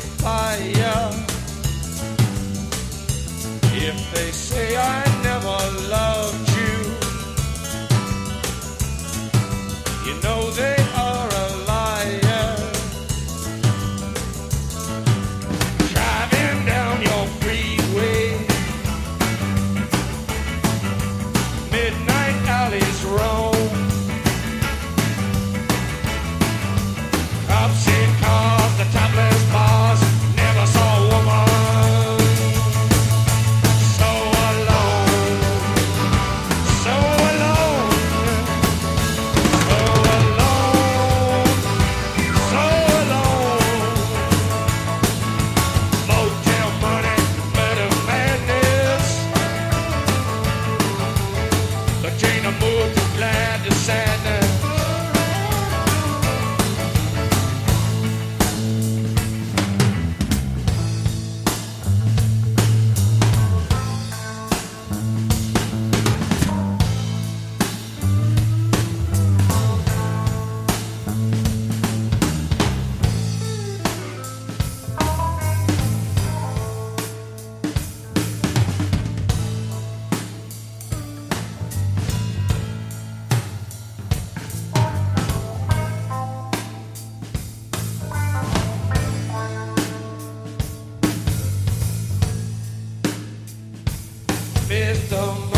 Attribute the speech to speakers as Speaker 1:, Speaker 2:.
Speaker 1: fire. If they Mr.